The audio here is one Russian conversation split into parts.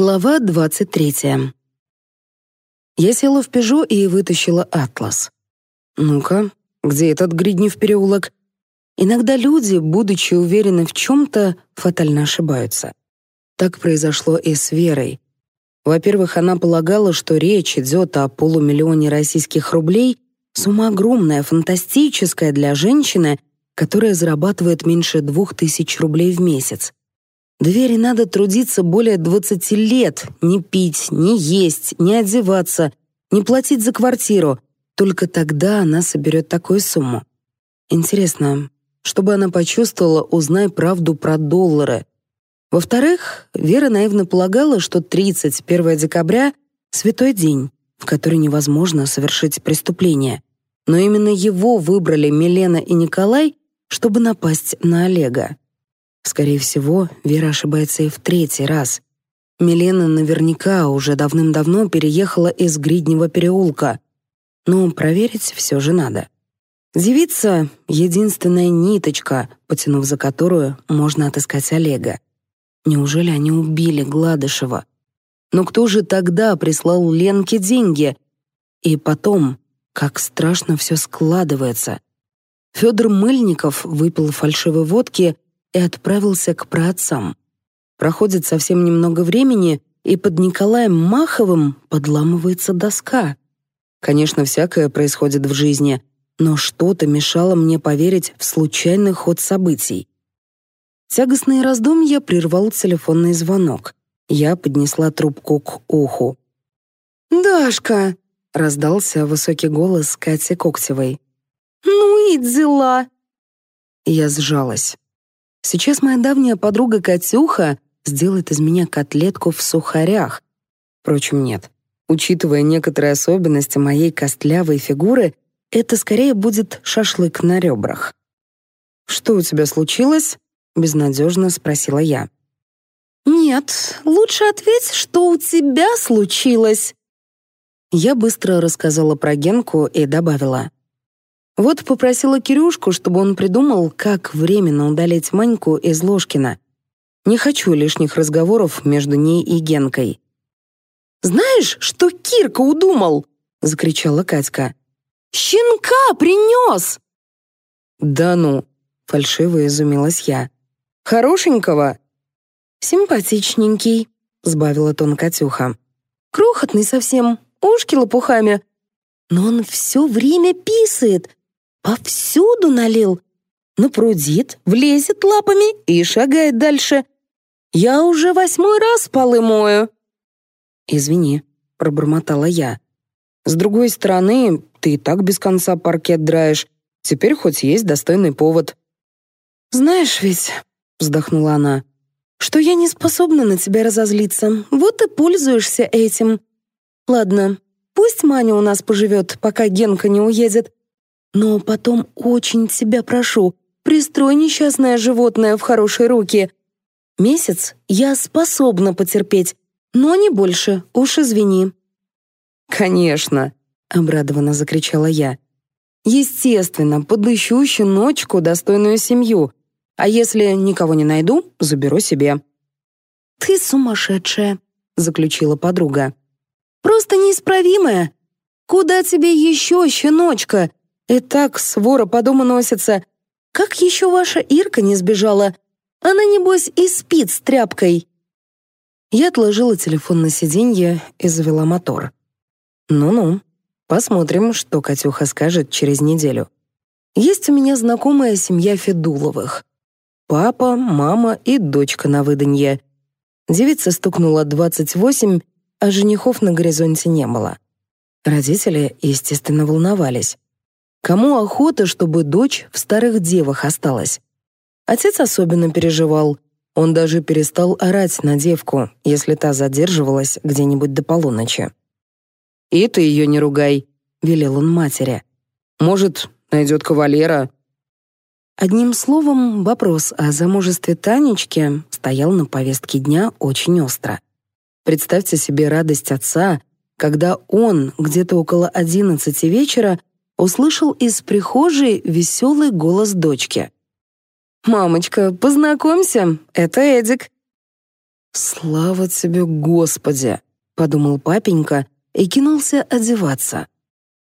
Глава 23. Я села в «Пежо» и вытащила «Атлас». Ну-ка, где этот Гриднев переулок? Иногда люди, будучи уверены в чем-то, фатально ошибаются. Так произошло и с Верой. Во-первых, она полагала, что речь идет о полумиллионе российских рублей, сумма огромная, фантастическая для женщины, которая зарабатывает меньше двух тысяч рублей в месяц. Двери надо трудиться более 20 лет, не пить, не есть, не одеваться, не платить за квартиру. Только тогда она соберет такую сумму. Интересно, чтобы она почувствовала, узнай правду про доллары. Во-вторых, Вера наивно полагала, что 31 декабря — святой день, в который невозможно совершить преступление. Но именно его выбрали Милена и Николай, чтобы напасть на Олега. Скорее всего, Вера ошибается и в третий раз. Милена наверняка уже давным-давно переехала из Гриднего переулка. Но проверить все же надо. Девица — единственная ниточка, потянув за которую можно отыскать Олега. Неужели они убили Гладышева? Но кто же тогда прислал Ленке деньги? И потом, как страшно все складывается. Федор Мыльников выпил фальшивой водки и отправился к праотцам. Проходит совсем немного времени, и под Николаем Маховым подламывается доска. Конечно, всякое происходит в жизни, но что-то мешало мне поверить в случайный ход событий. Тягостные раздумья прервал телефонный звонок. Я поднесла трубку к уху. «Дашка!» — раздался высокий голос Кати Когтевой. «Ну и дела!» Я сжалась. Сейчас моя давняя подруга Катюха сделает из меня котлетку в сухарях. Впрочем, нет. Учитывая некоторые особенности моей костлявой фигуры, это скорее будет шашлык на ребрах. «Что у тебя случилось?» — безнадежно спросила я. «Нет, лучше ответь, что у тебя случилось». Я быстро рассказала про Генку и добавила. Вот попросила Кирюшку, чтобы он придумал, как временно удалить Маньку из Ложкина. Не хочу лишних разговоров между ней и Генкой. «Знаешь, что Кирка удумал?» — закричала Катька. «Щенка принес!» «Да ну!» — фальшиво изумилась я. «Хорошенького?» «Симпатичненький», — сбавила тон Катюха. «Крохотный совсем, ушки лопухами. Но он все время писает, Повсюду налил. Напрудит, влезет лапами и шагает дальше. Я уже восьмой раз полы мою. «Извини», — пробормотала я. «С другой стороны, ты и так без конца паркет драешь. Теперь хоть есть достойный повод». «Знаешь ведь», — вздохнула она, «что я не способна на тебя разозлиться. Вот и пользуешься этим. Ладно, пусть Маня у нас поживет, пока Генка не уедет. Но потом очень тебя прошу, пристрой несчастное животное в хорошие руки. Месяц я способна потерпеть, но не больше, уж извини». «Конечно», — обрадованно закричала я. «Естественно, подыщу щеночку достойную семью, а если никого не найду, заберу себе». «Ты сумасшедшая», — заключила подруга. «Просто неисправимая. Куда тебе еще, щеночка? И так свора по дому носится. Как еще ваша Ирка не сбежала? Она, небось, и спит с тряпкой. Я отложила телефон на сиденье и завела мотор. Ну-ну, посмотрим, что Катюха скажет через неделю. Есть у меня знакомая семья Федуловых. Папа, мама и дочка на выданье. Девица стукнула 28, а женихов на горизонте не было. Родители, естественно, волновались. Кому охота, чтобы дочь в старых девах осталась? Отец особенно переживал. Он даже перестал орать на девку, если та задерживалась где-нибудь до полуночи. «И ты ее не ругай», — велел он матери. «Может, найдет кавалера». Одним словом, вопрос о замужестве Танечки стоял на повестке дня очень остро. Представьте себе радость отца, когда он где-то около одиннадцати вечера услышал из прихожей веселый голос дочки. «Мамочка, познакомься, это Эдик». «Слава тебе, Господи!» — подумал папенька и кинулся одеваться.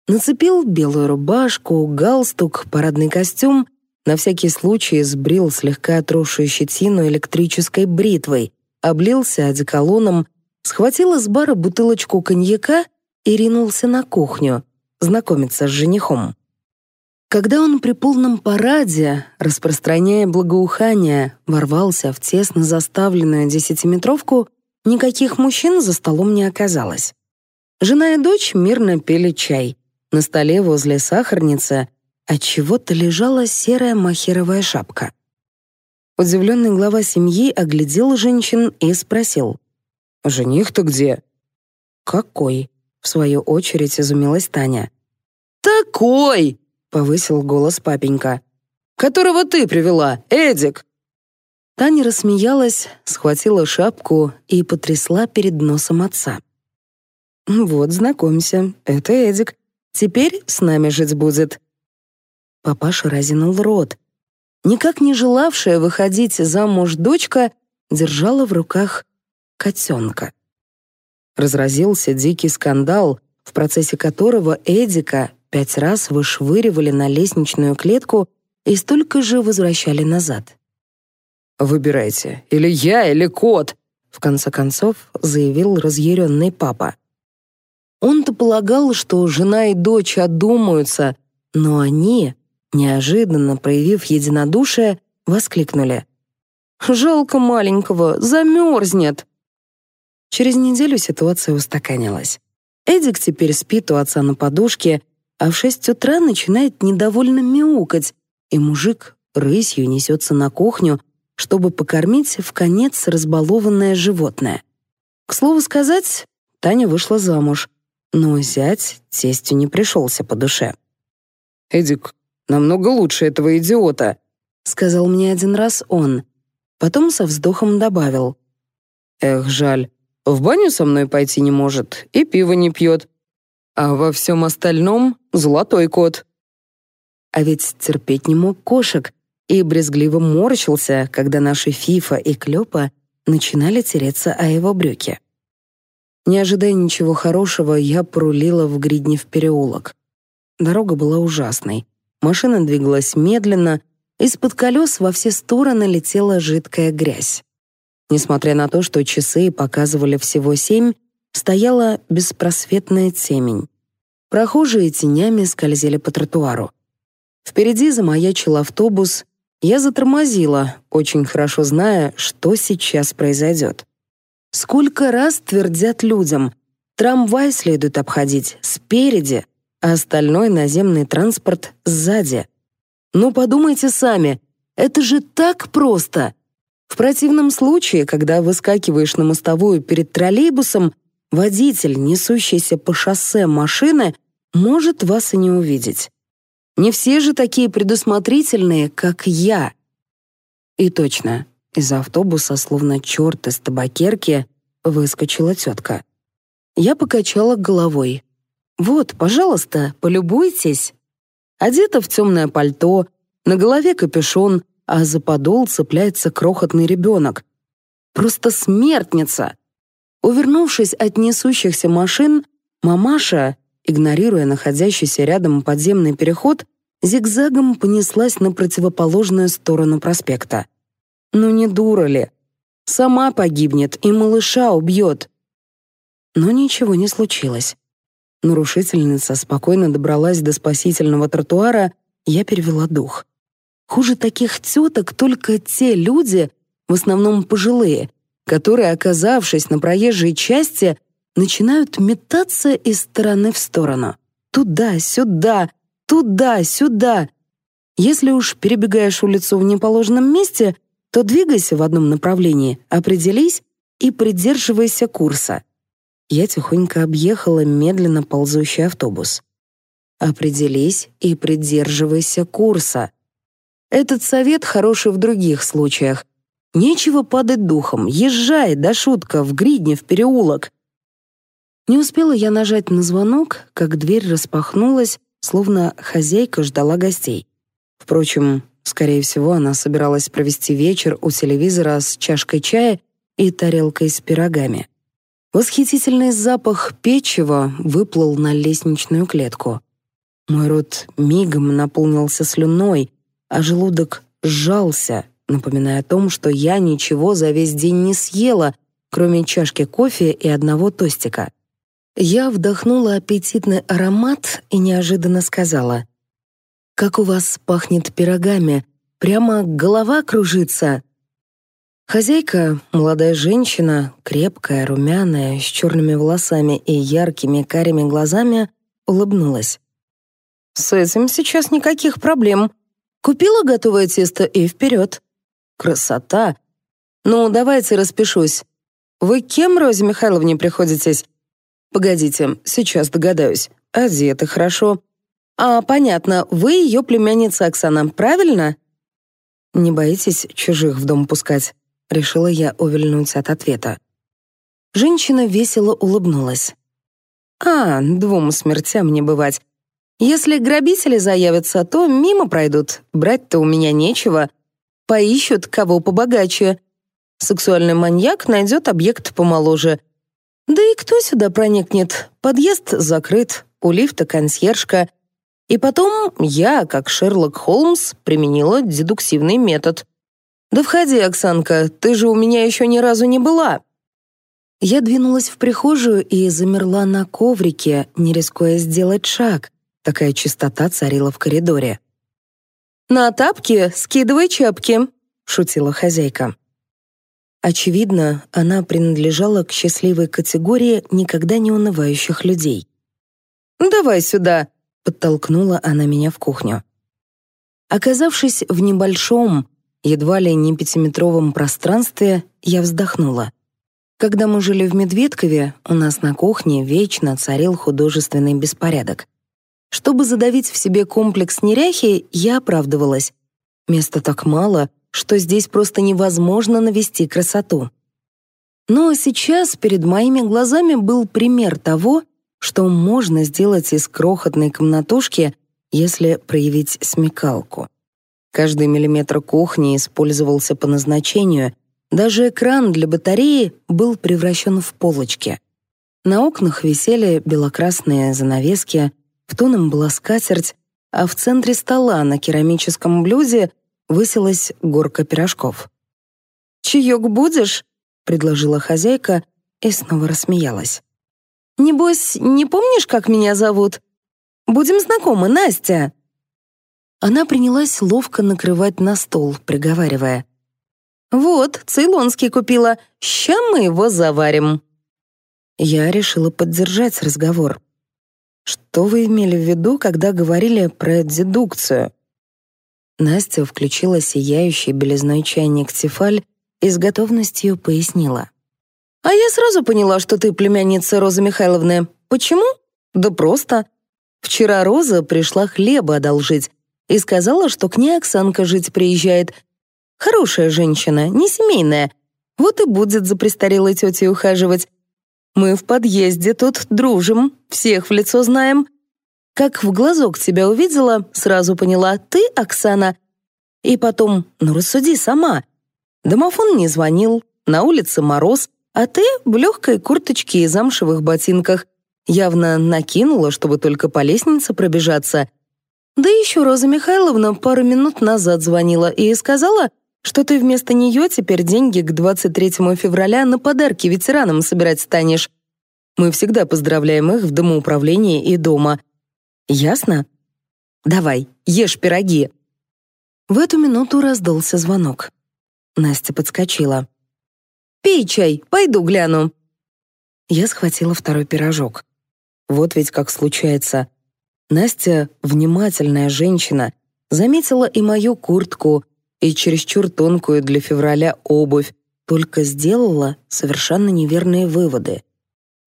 Нацепил белую рубашку, галстук, парадный костюм, на всякий случай сбрил слегка отросшую щетину электрической бритвой, облился одеколоном, схватил из бара бутылочку коньяка и ринулся на кухню — знакомиться с женихом. Когда он при полном параде, распространяя благоухание, ворвался в тесно заставленную десятиметровку, никаких мужчин за столом не оказалось. Жена и дочь мирно пили чай. На столе возле сахарницы отчего-то лежала серая махеровая шапка. Удивленный глава семьи оглядел женщин и спросил: "Жених-то где?" "Какой?" В свою очередь изумилась Таня. «Такой!» — повысил голос папенька. «Которого ты привела, Эдик!» Таня рассмеялась, схватила шапку и потрясла перед носом отца. «Вот, знакомься, это Эдик. Теперь с нами жить будет». Папаша разинул рот. Никак не желавшая выходить замуж дочка держала в руках котенка. Разразился дикий скандал, в процессе которого Эдика пять раз вышвыривали на лестничную клетку и столько же возвращали назад. «Выбирайте, или я, или кот!» в конце концов заявил разъяренный папа. Он-то полагал, что жена и дочь одумаются, но они, неожиданно проявив единодушие, воскликнули. «Жалко маленького, замерзнет!» Через неделю ситуация устаканилась. Эдик теперь спит у отца на подушке, а в шесть утра начинает недовольно мяукать, и мужик рысью несется на кухню, чтобы покормить в конец разбалованное животное. К слову сказать, Таня вышла замуж, но зять тестью не пришелся по душе. «Эдик, намного лучше этого идиота», — сказал мне один раз он. Потом со вздохом добавил. «Эх, жаль, в баню со мной пойти не может и пиво не пьет. А во всем остальном — золотой кот. А ведь терпеть не мог кошек и брезгливо морщился, когда наши Фифа и Клёпа начинали тереться о его брюки. Не ожидая ничего хорошего, я порулила в Гриднев переулок. Дорога была ужасной. Машина двигалась медленно, из-под колес во все стороны летела жидкая грязь. Несмотря на то, что часы показывали всего семь, стояла беспросветная темень. Прохожие тенями скользили по тротуару. Впереди замаячил автобус. Я затормозила, очень хорошо зная, что сейчас произойдет. Сколько раз твердят людям, трамвай следует обходить спереди, а остальной наземный транспорт сзади. Ну подумайте сами, это же так просто — в противном случае, когда выскакиваешь на мостовую перед троллейбусом, водитель, несущийся по шоссе машины, может вас и не увидеть. Не все же такие предусмотрительные, как я. И точно, из-за автобуса, словно черт из табакерки, выскочила тетка. Я покачала головой. «Вот, пожалуйста, полюбуйтесь». Одета в темное пальто, на голове капюшон, а за подол цепляется крохотный ребенок. Просто смертница! Увернувшись от несущихся машин, мамаша, игнорируя находящийся рядом подземный переход, зигзагом понеслась на противоположную сторону проспекта. Ну не дура ли? Сама погибнет и малыша убьет. Но ничего не случилось. Нарушительница спокойно добралась до спасительного тротуара, я перевела дух. Хуже таких теток только те люди, в основном пожилые, которые, оказавшись на проезжей части, начинают метаться из стороны в сторону. Туда-сюда, туда-сюда. Если уж перебегаешь улицу в неположенном месте, то двигайся в одном направлении, определись и придерживайся курса. Я тихонько объехала медленно ползущий автобус. «Определись и придерживайся курса», этот совет хороший в других случаях. Нечего падать духом, езжай, да шутка, в гридне, в переулок. Не успела я нажать на звонок, как дверь распахнулась, словно хозяйка ждала гостей. Впрочем, скорее всего, она собиралась провести вечер у телевизора с чашкой чая и тарелкой с пирогами. Восхитительный запах печива выплыл на лестничную клетку. Мой рот мигом наполнился слюной, а желудок сжался, напоминая о том, что я ничего за весь день не съела, кроме чашки кофе и одного тостика. Я вдохнула аппетитный аромат и неожиданно сказала. «Как у вас пахнет пирогами? Прямо голова кружится!» Хозяйка, молодая женщина, крепкая, румяная, с черными волосами и яркими карими глазами, улыбнулась. «С этим сейчас никаких проблем. Купила готовое тесто и вперед. Красота! Ну, давайте распишусь. Вы кем, Розе Михайловне, приходитесь? Погодите, сейчас догадаюсь. Одета хорошо. А, понятно, вы ее племянница Оксана, правильно? Не боитесь чужих в дом пускать? Решила я увильнуть от ответа. Женщина весело улыбнулась. «А, двум смертям не бывать. Если грабители заявятся, то мимо пройдут. Брать-то у меня нечего. Поищут кого побогаче. Сексуальный маньяк найдет объект помоложе. Да и кто сюда проникнет? Подъезд закрыт, у лифта консьержка. И потом я, как Шерлок Холмс, применила дедуктивный метод. «Да входи, Оксанка, ты же у меня еще ни разу не была». Я двинулась в прихожую и замерла на коврике, не рискуя сделать шаг. Такая чистота царила в коридоре. «На тапки скидывай чапки», — шутила хозяйка. Очевидно, она принадлежала к счастливой категории никогда не унывающих людей. «Давай сюда», — подтолкнула она меня в кухню. Оказавшись в небольшом, едва ли не пятиметровом пространстве, я вздохнула. Когда мы жили в Медведкове, у нас на кухне вечно царил художественный беспорядок. Чтобы задавить в себе комплекс неряхи, я оправдывалась. Места так мало, что здесь просто невозможно навести красоту. Но сейчас перед моими глазами был пример того, что можно сделать из крохотной комнатушки, если проявить смекалку. Каждый миллиметр кухни использовался по назначению, даже экран для батареи был превращен в полочки. На окнах висели белокрасные занавески, в тоном была скатерть, а в центре стола на керамическом блюде высилась горка пирожков. «Чаек будешь?» — предложила хозяйка и снова рассмеялась. «Небось, не помнишь, как меня зовут? Будем знакомы, Настя!» Она принялась ловко накрывать на стол, приговаривая. «Вот, цейлонский купила, ща мы его заварим!» Я решила поддержать разговор. Что вы имели в виду, когда говорили про дедукцию? Настя включила сияющий белизной чайник Тефаль и с готовностью пояснила. «А я сразу поняла, что ты племянница Розы Михайловны. Почему? Да просто. Вчера Роза пришла хлеба одолжить и сказала, что к ней Оксанка жить приезжает. Хорошая женщина, не семейная. Вот и будет за престарелой тетей ухаживать, мы в подъезде тут дружим, всех в лицо знаем. Как в глазок тебя увидела, сразу поняла, ты Оксана. И потом, ну рассуди сама. Домофон не звонил, на улице мороз, а ты в легкой курточке и замшевых ботинках. Явно накинула, чтобы только по лестнице пробежаться. Да еще Роза Михайловна пару минут назад звонила и сказала, что ты вместо нее теперь деньги к 23 февраля на подарки ветеранам собирать станешь. Мы всегда поздравляем их в домоуправлении и дома. Ясно? Давай, ешь пироги. В эту минуту раздался звонок. Настя подскочила. «Пей чай, пойду гляну». Я схватила второй пирожок. Вот ведь как случается. Настя, внимательная женщина, заметила и мою куртку — и чересчур тонкую для февраля обувь, только сделала совершенно неверные выводы.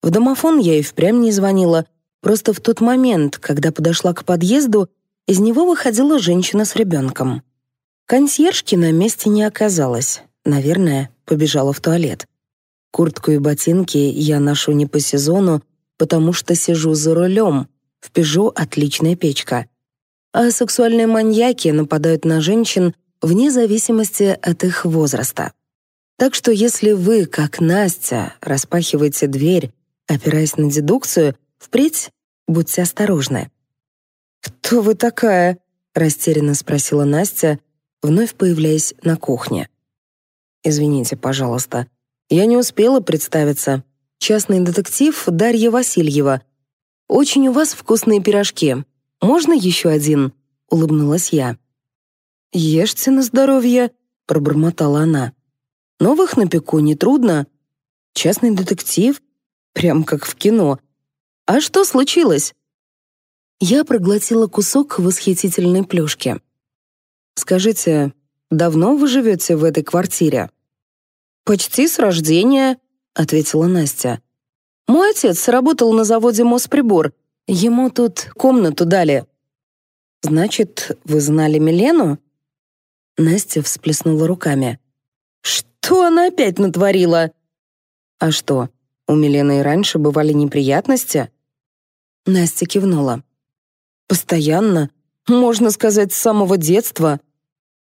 В домофон я и впрямь не звонила, просто в тот момент, когда подошла к подъезду, из него выходила женщина с ребенком. Консьержки на месте не оказалось. Наверное, побежала в туалет. Куртку и ботинки я ношу не по сезону, потому что сижу за рулем. В «Пежо» отличная печка. А сексуальные маньяки нападают на женщин — вне зависимости от их возраста. Так что если вы, как Настя, распахиваете дверь, опираясь на дедукцию, впредь будьте осторожны. «Кто вы такая?» — растерянно спросила Настя, вновь появляясь на кухне. «Извините, пожалуйста, я не успела представиться. Частный детектив Дарья Васильева. Очень у вас вкусные пирожки. Можно еще один?» — улыбнулась я. «Ешьте на здоровье», — пробормотала она. «Новых напеку нетрудно. Частный детектив? Прям как в кино. А что случилось?» Я проглотила кусок восхитительной плюшки. «Скажите, давно вы живете в этой квартире?» «Почти с рождения», — ответила Настя. «Мой отец работал на заводе Мосприбор. Ему тут комнату дали». «Значит, вы знали Милену?» Настя всплеснула руками. «Что она опять натворила?» «А что, у Милены и раньше бывали неприятности?» Настя кивнула. «Постоянно, можно сказать, с самого детства».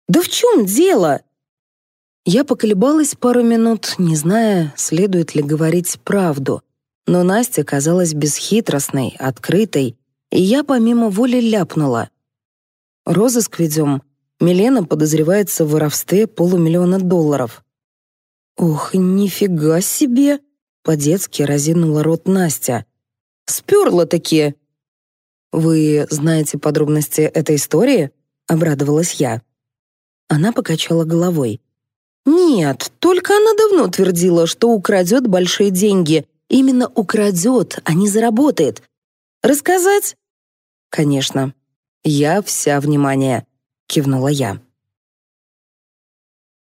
«Да в чем дело?» Я поколебалась пару минут, не зная, следует ли говорить правду. Но Настя казалась бесхитростной, открытой, и я помимо воли ляпнула. «Розыск ведем, Милена подозревается в воровстве полумиллиона долларов. «Ох, нифига себе!» — по-детски разинула рот Настя. «Сперла-таки!» «Вы знаете подробности этой истории?» — обрадовалась я. Она покачала головой. «Нет, только она давно твердила, что украдет большие деньги. Именно украдет, а не заработает. Рассказать?» «Конечно. Я вся внимание» кивнула я.